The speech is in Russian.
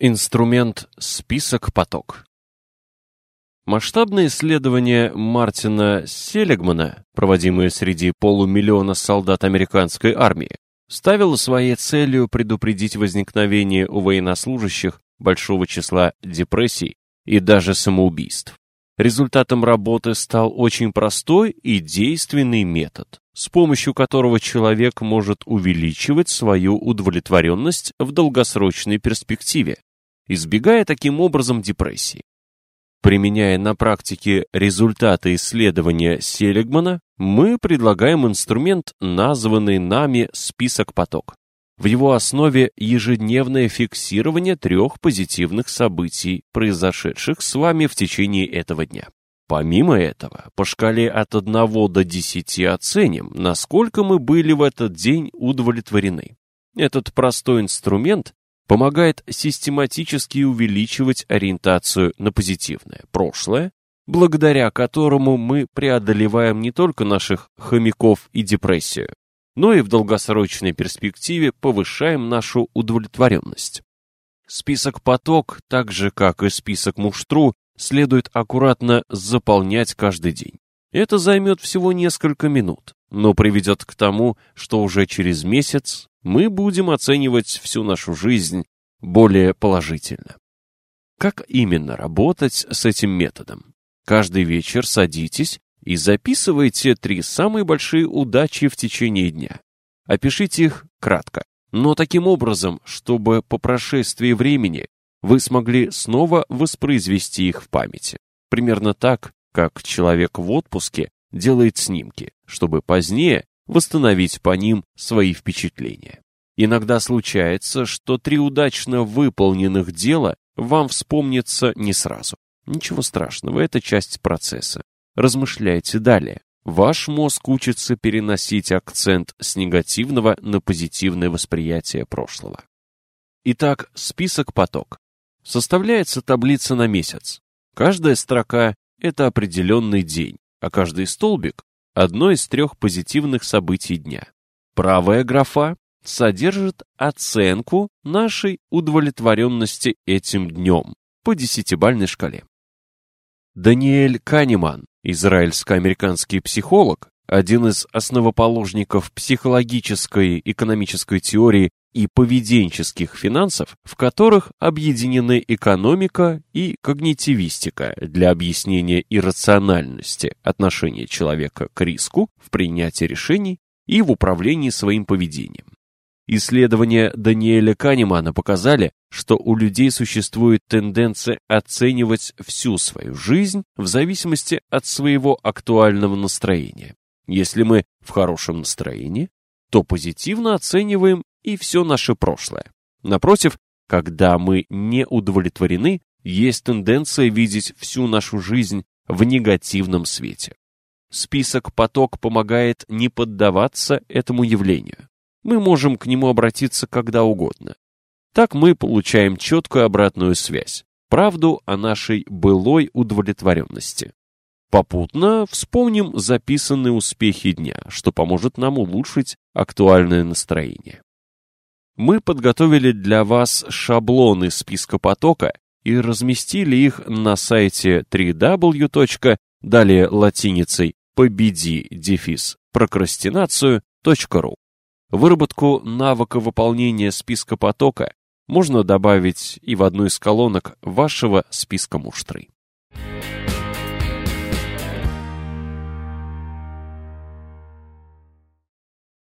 Инструмент «Список поток». Масштабное исследование Мартина Селигмана, проводимое среди полумиллиона солдат американской армии, ставило своей целью предупредить возникновение у военнослужащих большого числа депрессий и даже самоубийств. Результатом работы стал очень простой и действенный метод, с помощью которого человек может увеличивать свою удовлетворенность в долгосрочной перспективе, избегая таким образом депрессии. Применяя на практике результаты исследования Селигмана, мы предлагаем инструмент, названный нами «список поток». В его основе ежедневное фиксирование трех позитивных событий, произошедших с вами в течение этого дня. Помимо этого, по шкале от 1 до 10 оценим, насколько мы были в этот день удовлетворены. Этот простой инструмент помогает систематически увеличивать ориентацию на позитивное прошлое, благодаря которому мы преодолеваем не только наших хомяков и депрессию, но и в долгосрочной перспективе повышаем нашу удовлетворенность. Список поток, так же как и список муштру, следует аккуратно заполнять каждый день. Это займет всего несколько минут, но приведет к тому, что уже через месяц мы будем оценивать всю нашу жизнь более положительно. Как именно работать с этим методом? Каждый вечер садитесь и записывайте три самые большие удачи в течение дня. Опишите их кратко, но таким образом, чтобы по прошествии времени вы смогли снова воспроизвести их в памяти. Примерно так, как человек в отпуске делает снимки, чтобы позднее восстановить по ним свои впечатления. Иногда случается, что три удачно выполненных дела вам вспомнится не сразу. Ничего страшного, это часть процесса. Размышляйте далее. Ваш мозг учится переносить акцент с негативного на позитивное восприятие прошлого. Итак, список поток. Составляется таблица на месяц. Каждая строка – это определенный день, а каждый столбик – одно из трех позитивных событий дня. Правая графа содержит оценку нашей удовлетворенности этим днем по десятибальной шкале. Даниэль Канеман, израильско-американский психолог, один из основоположников психологической экономической теории и поведенческих финансов, в которых объединены экономика и когнитивистика для объяснения иррациональности отношения человека к риску в принятии решений и в управлении своим поведением. Исследования Даниэля Канемана показали, что у людей существует тенденция оценивать всю свою жизнь в зависимости от своего актуального настроения. Если мы в хорошем настроении, то позитивно оцениваем и все наше прошлое. Напротив, когда мы не удовлетворены, есть тенденция видеть всю нашу жизнь в негативном свете. Список поток помогает не поддаваться этому явлению мы можем к нему обратиться когда угодно. Так мы получаем четкую обратную связь, правду о нашей былой удовлетворенности. Попутно вспомним записанные успехи дня, что поможет нам улучшить актуальное настроение. Мы подготовили для вас шаблоны списка потока и разместили их на сайте www. латиницей победи дефис прокрастинацию.ру. Выработку навыка выполнения списка потока можно добавить и в одну из колонок вашего списка муштры.